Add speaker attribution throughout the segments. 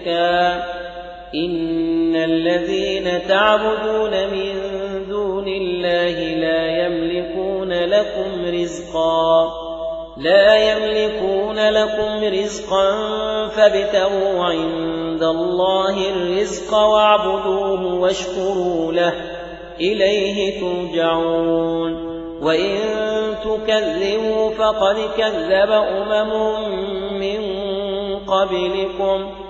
Speaker 1: إفكا إن الذين تعبدون من دون الله لا يملكون لكم رزقا. لا يملكون لكم رزقا فابتغوا عند الله الرزق واعبدوه واشكروا له. إليه ترجعون. وإن تكذبوا فقد كذب أمم من قبلكم.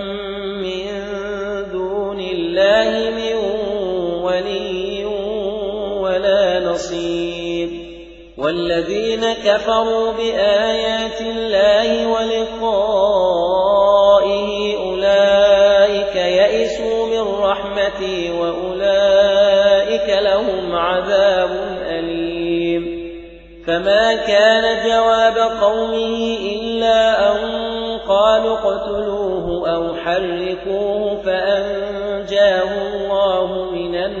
Speaker 1: والذين كفروا بآيات الله ولقائه أولئك يئسوا من رحمتي وأولئك لهم عذاب أليم. فما كان جواب قومه إلا أن قالوا اقتلوه أو حرقوه فأنجاه الله من النار.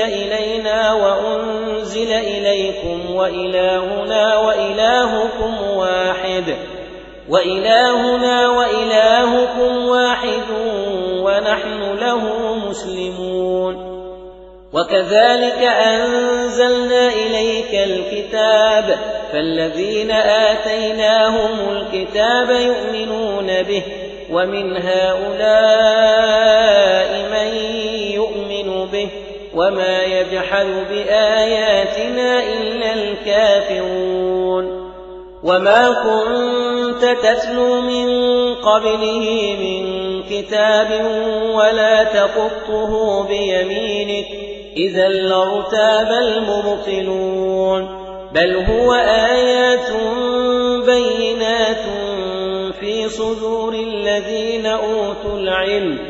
Speaker 1: إلينا وأنزل إليكم وإلهنا وإلهكم واحد. وإلهنا وإلهكم واحد ونحن له مسلمون. وكذلك أنزلنا إليك الكتاب فالذين آتيناهم الكتاب يؤمنون به ومن هؤلاء من وما يجحد بآياتنا إلا الكافرون وما كنت تتلو من قبله من كتاب ولا تقطه بيمينك إذا لارتاب المبطلون بل هو آيات بينات في صدور الذين أوتوا العلم